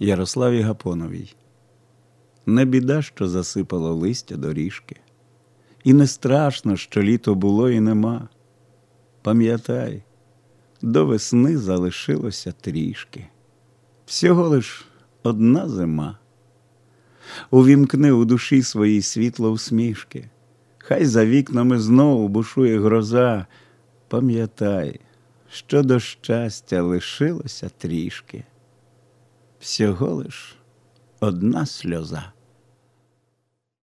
Ярославі Гапоновій. Не біда, що засипало листя доріжки, і не страшно, що літо було і нема. Пам'ятай, до весни залишилося трішки, всього лиш одна зима. Увімкни у душі своїй світло усмішки, хай за вікнами знову бушує гроза. Пам'ятай, що до щастя лишилося трішки, всього лиш одна сльоза.